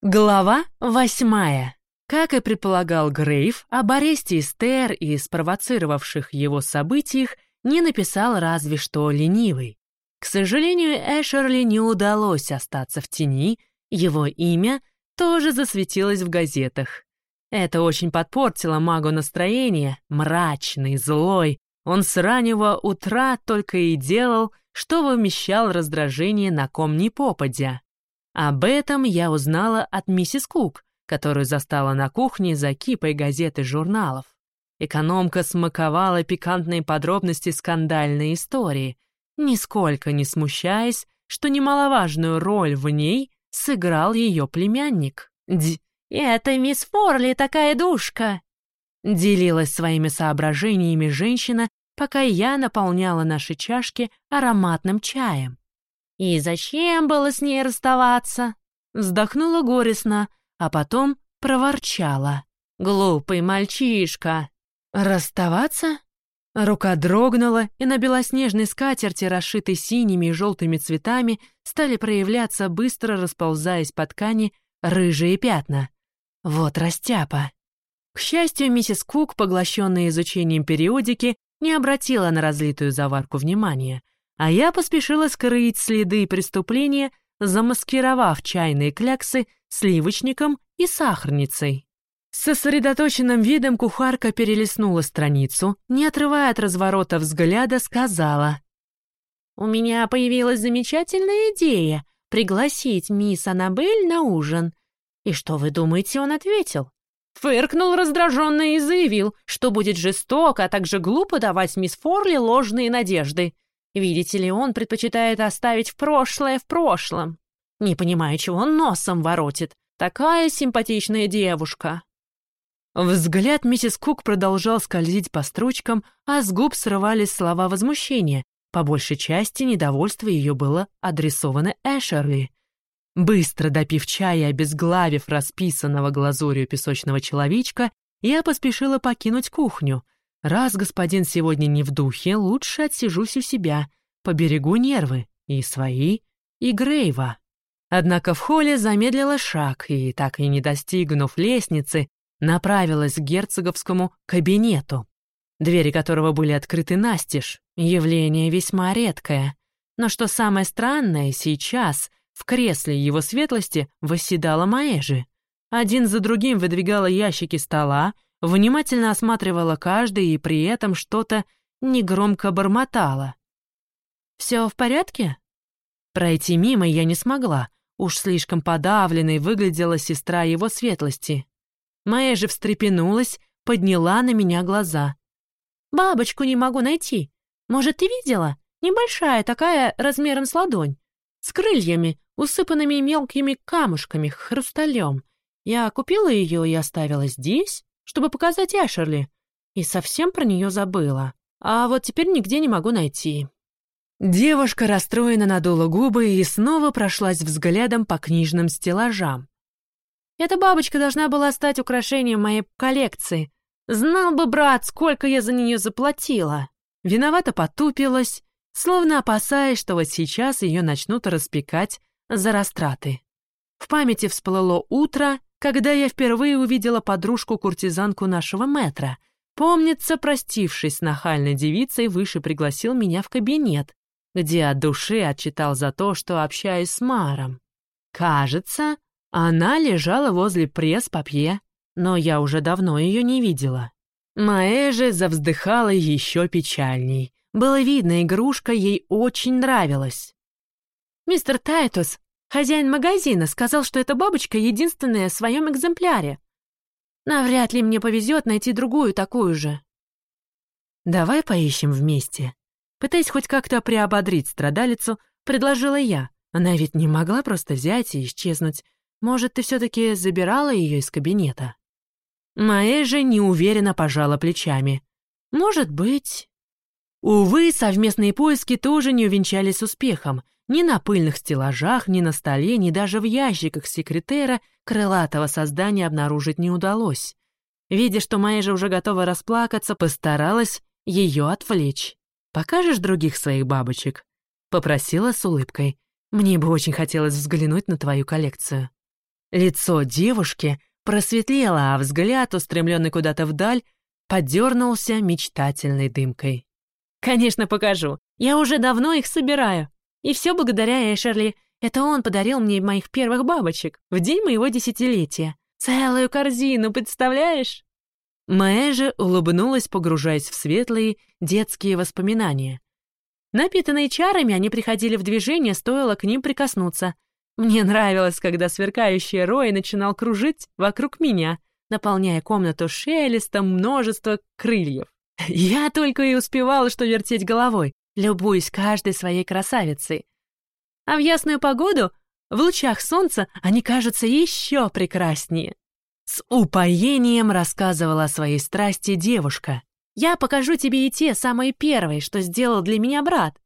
Глава восьмая. Как и предполагал Грейв, об аресте Эстер и спровоцировавших его событиях не написал разве что ленивый. К сожалению, Эшерли не удалось остаться в тени, его имя тоже засветилось в газетах. Это очень подпортило магу настроение, мрачный, злой. Он с раннего утра только и делал, что вымещал раздражение на ком ни попадя. Об этом я узнала от миссис Кук, которую застала на кухне за кипой газет и журналов. Экономка смаковала пикантные подробности скандальной истории, нисколько не смущаясь, что немаловажную роль в ней сыграл ее племянник. Д «Это мисс Форли такая душка!» Делилась своими соображениями женщина, пока я наполняла наши чашки ароматным чаем. И зачем было с ней расставаться? Вздохнула горестно, а потом проворчала. Глупый мальчишка. Расставаться? Рука дрогнула, и на белоснежной скатерти, расшитой синими и желтыми цветами, стали проявляться, быстро расползаясь по ткани, рыжие пятна. Вот растяпа. К счастью, миссис Кук, поглощенная изучением периодики, не обратила на разлитую заварку внимания — а я поспешила скрыть следы преступления, замаскировав чайные кляксы сливочником и сахарницей. Сосредоточенным видом кухарка перелистнула страницу, не отрывая от разворота взгляда, сказала. «У меня появилась замечательная идея пригласить мисс Аннабель на ужин. И что вы думаете, он ответил?» Фыркнул раздраженно и заявил, что будет жестоко, а также глупо давать мисс Форли ложные надежды. Видите ли, он предпочитает оставить в прошлое в прошлом. Не понимаю, чего он носом воротит. Такая симпатичная девушка. Взгляд миссис Кук продолжал скользить по строчкам, а с губ срывались слова возмущения. По большей части недовольство ее было адресовано Эшерли. Быстро допив чая и обезглавив расписанного глазурью песочного человечка, я поспешила покинуть кухню — Раз господин сегодня не в духе, лучше отсижусь у себя, поберегу нервы, и свои, и Грейва. Однако в холле замедлила шаг и, так и не достигнув лестницы, направилась к герцоговскому кабинету, двери которого были открыты настежь, явление весьма редкое. Но что самое странное, сейчас в кресле его светлости восседала Маэжи. Один за другим выдвигала ящики стола, внимательно осматривала каждый и при этом что-то негромко бормотала. «Все в порядке?» Пройти мимо я не смогла, уж слишком подавленной выглядела сестра его светлости. Моя же встрепенулась, подняла на меня глаза. «Бабочку не могу найти. Может, ты видела? Небольшая такая, размером с ладонь, с крыльями, усыпанными мелкими камушками, хрусталем. Я купила ее и оставила здесь, чтобы показать Эшерли, и совсем про нее забыла. А вот теперь нигде не могу найти». Девушка расстроенно надула губы и снова прошлась взглядом по книжным стеллажам. «Эта бабочка должна была стать украшением моей коллекции. Знал бы, брат, сколько я за нее заплатила!» Виновато потупилась, словно опасаясь, что вот сейчас ее начнут распекать за растраты. В памяти всплыло утро, когда я впервые увидела подружку-куртизанку нашего метра. Помнится, простившись с нахальной девицей, выше пригласил меня в кабинет, где от души отчитал за то, что общаюсь с Маром. Кажется, она лежала возле пресс-папье, но я уже давно ее не видела. Маэ же завздыхала еще печальней. Было видно, игрушка ей очень нравилась. «Мистер Тайтус, Хозяин магазина сказал, что эта бабочка единственная в своем экземпляре. Навряд ли мне повезет найти другую такую же. Давай поищем вместе. Пытаясь хоть как-то приободрить страдалицу, предложила я. Она ведь не могла просто взять и исчезнуть. Может, ты все-таки забирала ее из кабинета? Моя же неуверенно пожала плечами. Может быть. Увы, совместные поиски тоже не увенчались успехом — ни на пыльных стеллажах, ни на столе, ни даже в ящиках секретера крылатого создания обнаружить не удалось. Видя, что же уже готова расплакаться, постаралась ее отвлечь. «Покажешь других своих бабочек?» Попросила с улыбкой. «Мне бы очень хотелось взглянуть на твою коллекцию». Лицо девушки просветлело, а взгляд, устремленный куда-то вдаль, подернулся мечтательной дымкой. «Конечно, покажу. Я уже давно их собираю. И все благодаря Эшерли. Это он подарил мне моих первых бабочек в день моего десятилетия. Целую корзину, представляешь?» Мэя же улыбнулась, погружаясь в светлые детские воспоминания. Напитанные чарами, они приходили в движение, стоило к ним прикоснуться. Мне нравилось, когда сверкающий рой начинал кружить вокруг меня, наполняя комнату шелестом множества крыльев. Я только и успевала, что вертеть головой, любуясь каждой своей красавицей. А в ясную погоду, в лучах солнца, они кажутся еще прекраснее. С упоением рассказывала о своей страсти девушка. «Я покажу тебе и те самые первые, что сделал для меня брат.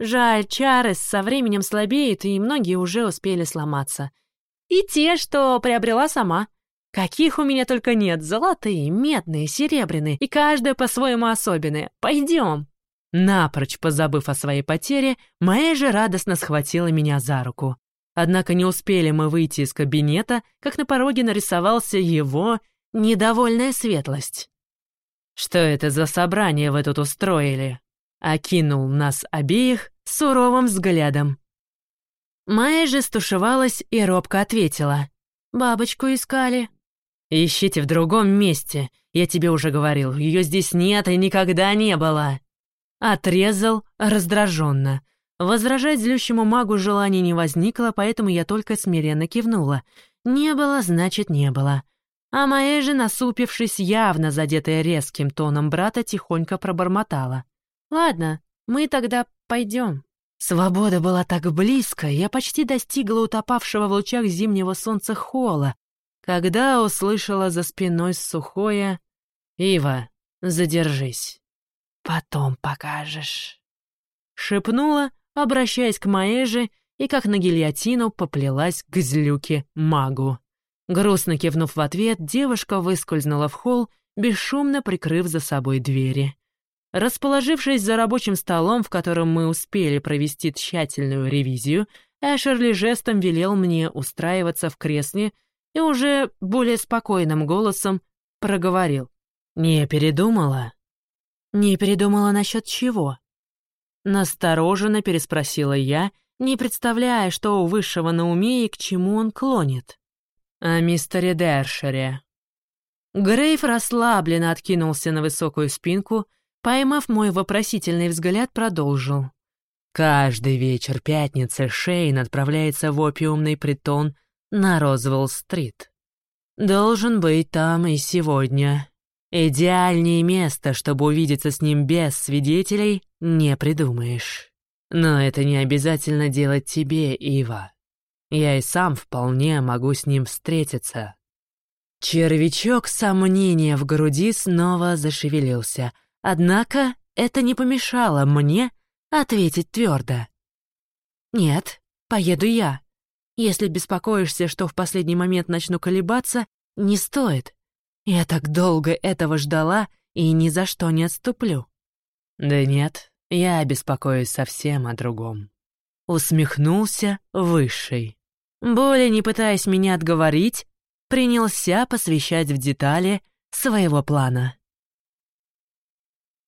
Жаль, чары со временем слабеют, и многие уже успели сломаться. И те, что приобрела сама. Каких у меня только нет, золотые, медные, серебряные, и каждая по-своему особенная. Пойдем!» Напрочь позабыв о своей потере, моя же радостно схватила меня за руку. Однако не успели мы выйти из кабинета, как на пороге нарисовался его недовольная светлость. «Что это за собрание вы тут устроили?» Окинул нас обеих суровым взглядом. Майя же стушевалась и робко ответила. «Бабочку искали». «Ищите в другом месте. Я тебе уже говорил, ее здесь нет и никогда не было». Отрезал раздраженно. Возражать злющему магу желания не возникло, поэтому я только смиренно кивнула. Не было, значит, не было. А моя же, насупившись, явно задетая резким тоном брата, тихонько пробормотала. «Ладно, мы тогда пойдем». Свобода была так близко, я почти достигла утопавшего в лучах зимнего солнца холла, когда услышала за спиной сухое «Ива, задержись, потом покажешь». Шепнула, обращаясь к Маэже, и как на гильотину поплелась к злюке-магу. Грустно кивнув в ответ, девушка выскользнула в холл, бесшумно прикрыв за собой двери. Расположившись за рабочим столом, в котором мы успели провести тщательную ревизию, Эшерли жестом велел мне устраиваться в кресле и уже более спокойным голосом проговорил. «Не передумала?» «Не передумала насчет чего?» Настороженно переспросила я, не представляя, что у Высшего на уме и к чему он клонит. «О мистере Дершере». Грейв расслабленно откинулся на высокую спинку, поймав мой вопросительный взгляд, продолжил. Каждый вечер пятницы Шейн отправляется в опиумный притон на Розвелл-стрит. Должен быть там и сегодня. Идеальнее место, чтобы увидеться с ним без свидетелей, не придумаешь. Но это не обязательно делать тебе, Ива. Я и сам вполне могу с ним встретиться. Червячок сомнения в груди снова зашевелился, однако это не помешало мне ответить твердо. «Нет, поеду я. Если беспокоишься, что в последний момент начну колебаться, не стоит. Я так долго этого ждала и ни за что не отступлю». «Да нет, я беспокоюсь совсем о другом». Усмехнулся Высший. Более не пытаясь меня отговорить, принялся посвящать в детали своего плана.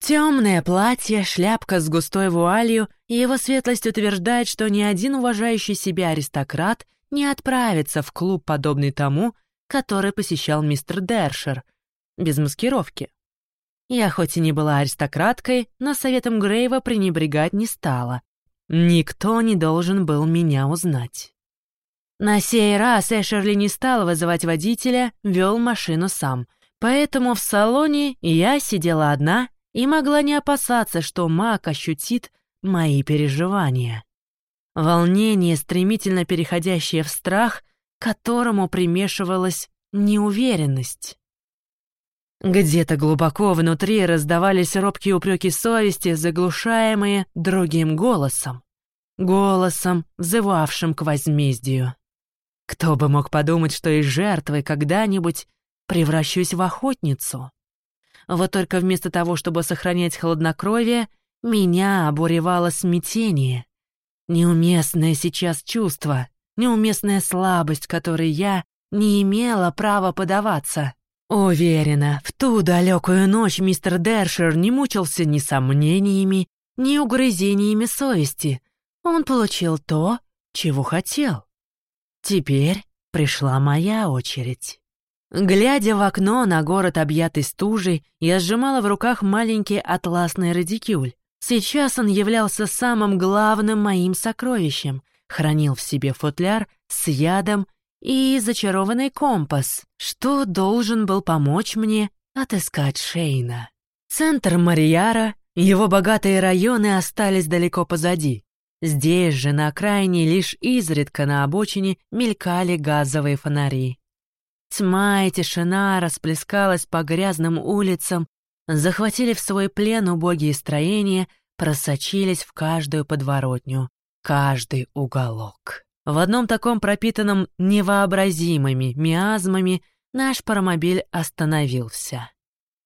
Темное платье, шляпка с густой вуалью, и его светлость утверждает, что ни один уважающий себя аристократ не отправится в клуб, подобный тому, который посещал мистер Дершер, без маскировки. Я хоть и не была аристократкой, но советом Грейва пренебрегать не стала. Никто не должен был меня узнать. На сей раз Эшерли не стал вызывать водителя, вел машину сам. Поэтому в салоне я сидела одна и могла не опасаться, что маг ощутит мои переживания. Волнение, стремительно переходящее в страх, которому примешивалась неуверенность. Где-то глубоко внутри раздавались робкие упреки совести, заглушаемые другим голосом. Голосом, взывавшим к возмездию. Кто бы мог подумать, что из жертвы когда-нибудь превращусь в охотницу? Вот только вместо того, чтобы сохранять хладнокровие, меня обуревало смятение. Неуместное сейчас чувство, неуместная слабость, которой я не имела права подаваться. Уверена, в ту далекую ночь мистер Дершер не мучился ни сомнениями, ни угрызениями совести. Он получил то, чего хотел. Теперь пришла моя очередь. Глядя в окно на город, объятый стужей, я сжимала в руках маленький атласный радикюль. Сейчас он являлся самым главным моим сокровищем, хранил в себе футляр с ядом и зачарованный компас, что должен был помочь мне отыскать Шейна. Центр Марияра, его богатые районы остались далеко позади. Здесь же, на окраине, лишь изредка на обочине мелькали газовые фонари. Тьма и тишина расплескалась по грязным улицам, захватили в свой плен убогие строения, просочились в каждую подворотню, каждый уголок. В одном таком пропитанном невообразимыми миазмами наш паромобиль остановился.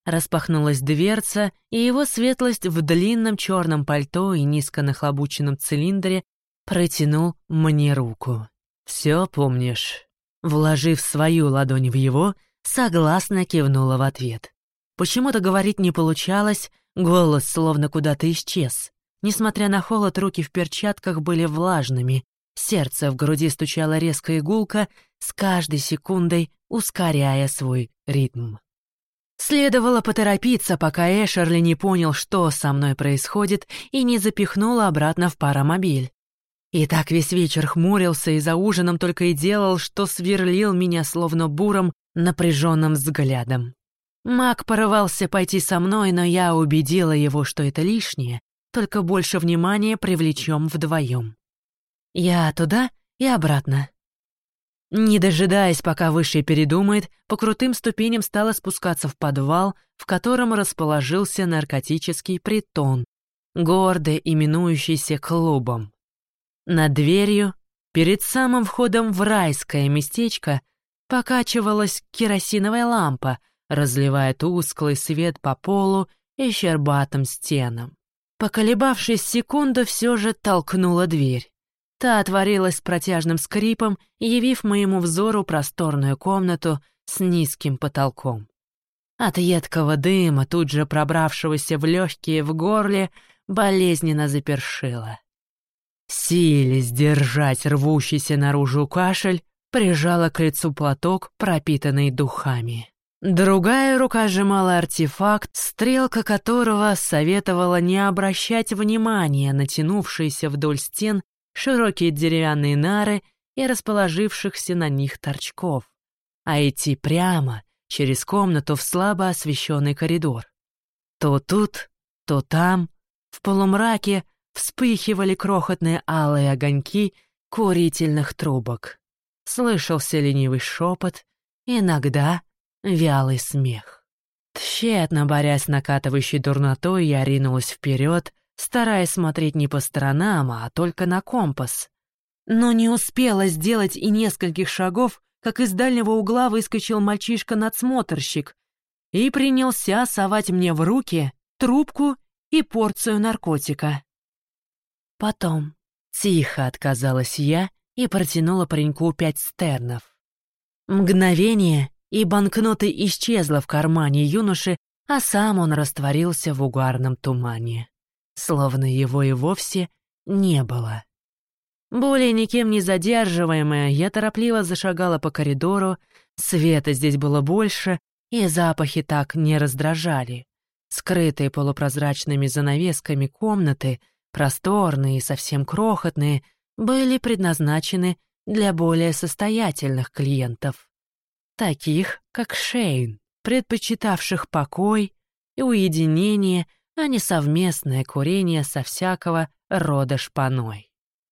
Распахнулась дверца, и его светлость в длинном черном пальто и низко нахлобученном цилиндре протянул мне руку. «Все помнишь?» Вложив свою ладонь в его, согласно кивнула в ответ. Почему-то говорить не получалось, голос словно куда-то исчез. Несмотря на холод, руки в перчатках были влажными, сердце в груди стучало резко и гулко, с каждой секундой ускоряя свой ритм. Следовало поторопиться, пока Эшерли не понял, что со мной происходит, и не запихнул обратно в паромобиль. И так весь вечер хмурился и за ужином только и делал, что сверлил меня словно буром напряженным взглядом. Мак порывался пойти со мной, но я убедила его, что это лишнее, только больше внимания привлечем вдвоем. Я туда и обратно. Не дожидаясь, пока Высший передумает, по крутым ступеням стала спускаться в подвал, в котором расположился наркотический притон, гордо именующийся клубом. Над дверью, перед самым входом в райское местечко, покачивалась керосиновая лампа, разливая тусклый свет по полу и щербатым стенам. Поколебавшись секунду, все же толкнула дверь. Та отворилась с протяжным скрипом, явив моему взору просторную комнату с низким потолком. От едкого дыма, тут же пробравшегося в легкие в горле, болезненно запершило. Силясь сдержать рвущийся наружу кашель, прижала к лицу платок, пропитанный духами. Другая рука сжимала артефакт, стрелка которого советовала не обращать внимания на тянувшиеся вдоль стен широкие деревянные нары и расположившихся на них торчков, а идти прямо через комнату в слабо освещенный коридор. То тут, то там, в полумраке вспыхивали крохотные алые огоньки курительных трубок. Слышался ленивый шепот, иногда вялый смех. Тщетно борясь с накатывающей дурнотой, я ринулась вперед, стараясь смотреть не по сторонам, а только на компас. Но не успела сделать и нескольких шагов, как из дальнего угла выскочил мальчишка-надсмотрщик и принялся совать мне в руки трубку и порцию наркотика. Потом тихо отказалась я и протянула пареньку пять стернов. Мгновение, и банкнота исчезла в кармане юноши, а сам он растворился в угарном тумане. Словно его и вовсе не было. Более никем не задерживаемая, я торопливо зашагала по коридору, света здесь было больше, и запахи так не раздражали. Скрытые полупрозрачными занавесками комнаты — просторные и совсем крохотные, были предназначены для более состоятельных клиентов, таких как Шейн, предпочитавших покой и уединение, а не совместное курение со всякого рода шпаной.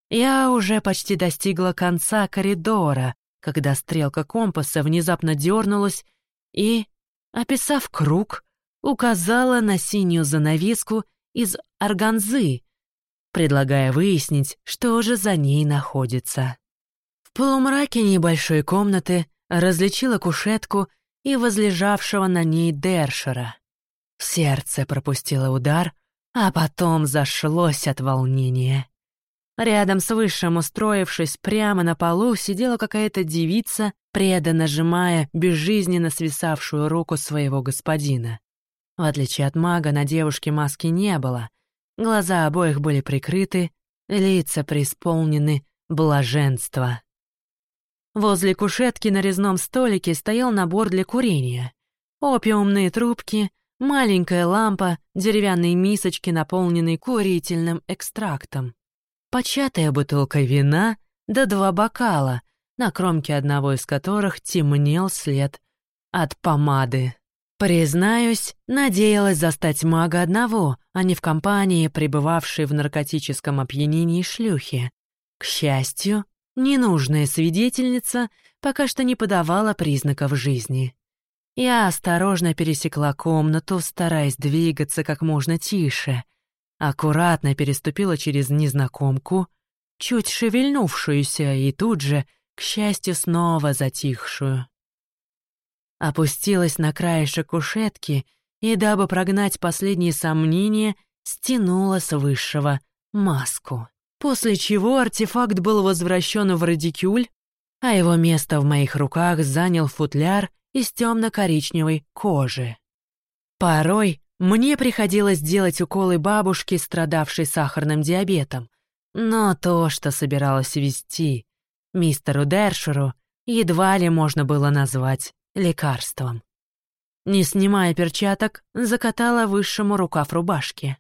Я уже почти достигла конца коридора, когда стрелка компаса внезапно дернулась и, описав круг, указала на синюю занавеску из органзы, предлагая выяснить, что же за ней находится. В полумраке небольшой комнаты различила кушетку и возлежавшего на ней Дершера. Сердце пропустило удар, а потом зашлось от волнения. Рядом с высшим, устроившись прямо на полу, сидела какая-то девица, преданно безжизненно свисавшую руку своего господина. В отличие от мага, на девушке маски не было. Глаза обоих были прикрыты, лица преисполнены блаженства. Возле кушетки на резном столике стоял набор для курения. Опиумные трубки, маленькая лампа, деревянные мисочки, наполненные курительным экстрактом. Початая бутылка вина, да два бокала, на кромке одного из которых темнел след от помады. Признаюсь, надеялась застать мага одного, а не в компании, пребывавшей в наркотическом опьянении шлюхи. К счастью, ненужная свидетельница пока что не подавала признаков жизни. Я осторожно пересекла комнату, стараясь двигаться как можно тише. Аккуратно переступила через незнакомку, чуть шевельнувшуюся и тут же, к счастью, снова затихшую опустилась на краешек кушетки и, дабы прогнать последние сомнения, стянула с высшего маску. После чего артефакт был возвращен в радикюль, а его место в моих руках занял футляр из темно-коричневой кожи. Порой мне приходилось делать уколы бабушки, страдавшей сахарным диабетом, но то, что собиралась вести мистеру Дершеру, едва ли можно было назвать лекарством. Не снимая перчаток, закатала высшему рукав рубашки.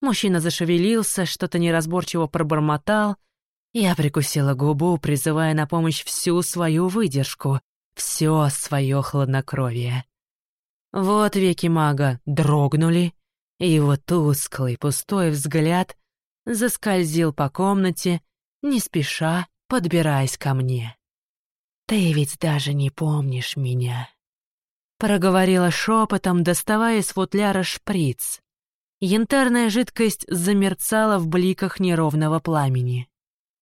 Мужчина зашевелился, что-то неразборчиво пробормотал. Я прикусила губу, призывая на помощь всю свою выдержку, все свое хладнокровие. Вот веки мага дрогнули, и его тусклый, пустой взгляд заскользил по комнате, не спеша подбираясь ко мне. «Ты ведь даже не помнишь меня», — проговорила шепотом, доставая из футляра шприц. Янтарная жидкость замерцала в бликах неровного пламени.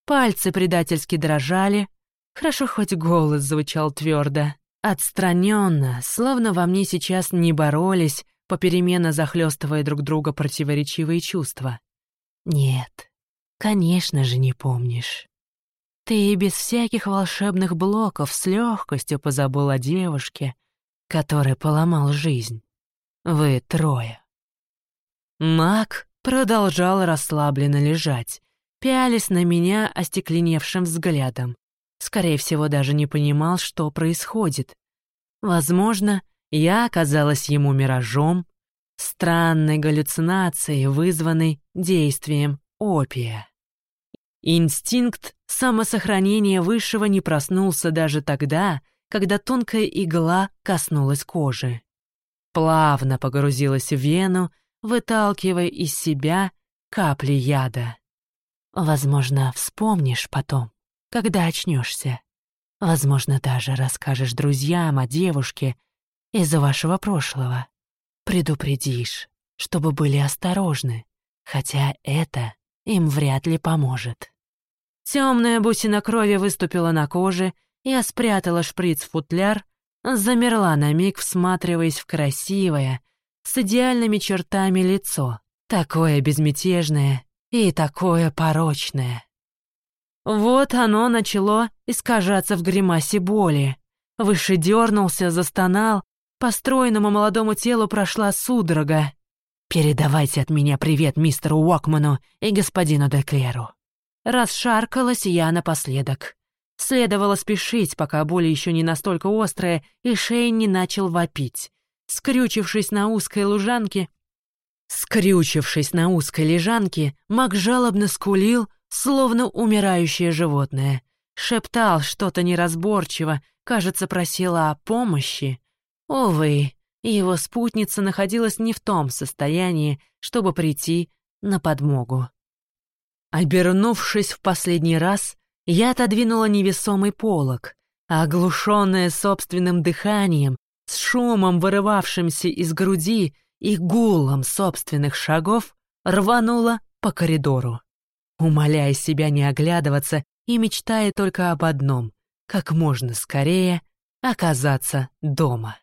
Пальцы предательски дрожали, хорошо хоть голос звучал твердо. Отстраненно, словно во мне сейчас не боролись, попеременно захлестывая друг друга противоречивые чувства. Нет, конечно же не помнишь. Ты и без всяких волшебных блоков с легкостью позабыл о девушке, который поломал жизнь. Вы трое. Маг продолжал расслабленно лежать, пялись на меня остекленевшим взглядом. Скорее всего, даже не понимал, что происходит. Возможно, я оказалась ему миражом, странной галлюцинацией, вызванной действием опия. Инстинкт самосохранения высшего не проснулся даже тогда, когда тонкая игла коснулась кожи. Плавно погрузилась в вену, выталкивая из себя капли яда. Возможно, вспомнишь потом, когда очнешься. Возможно, даже расскажешь друзьям о девушке из-за вашего прошлого. Предупредишь, чтобы были осторожны, хотя это им вряд ли поможет. Темная бусина крови выступила на коже, я спрятала шприц-футляр, замерла на миг, всматриваясь в красивое, с идеальными чертами лицо, такое безмятежное и такое порочное. Вот оно начало искажаться в гримасе боли. Выше дернулся, застонал, по стройному молодому телу прошла судорога. «Передавайте от меня привет мистеру Уокману и господину Деклеру». Расшаркалась я напоследок. Следовало спешить, пока боль еще не настолько острая, и Шейн не начал вопить. Скрючившись на узкой лужанке... Скрючившись на узкой лежанке, Мак жалобно скулил, словно умирающее животное. Шептал что-то неразборчиво, кажется, просила о помощи. Увы, его спутница находилась не в том состоянии, чтобы прийти на подмогу. Обернувшись в последний раз, я отодвинула невесомый полог, оглушенная собственным дыханием, с шумом, вырывавшимся из груди и гулом собственных шагов, рванула по коридору, умоляя себя не оглядываться и мечтая только об одном — как можно скорее оказаться дома.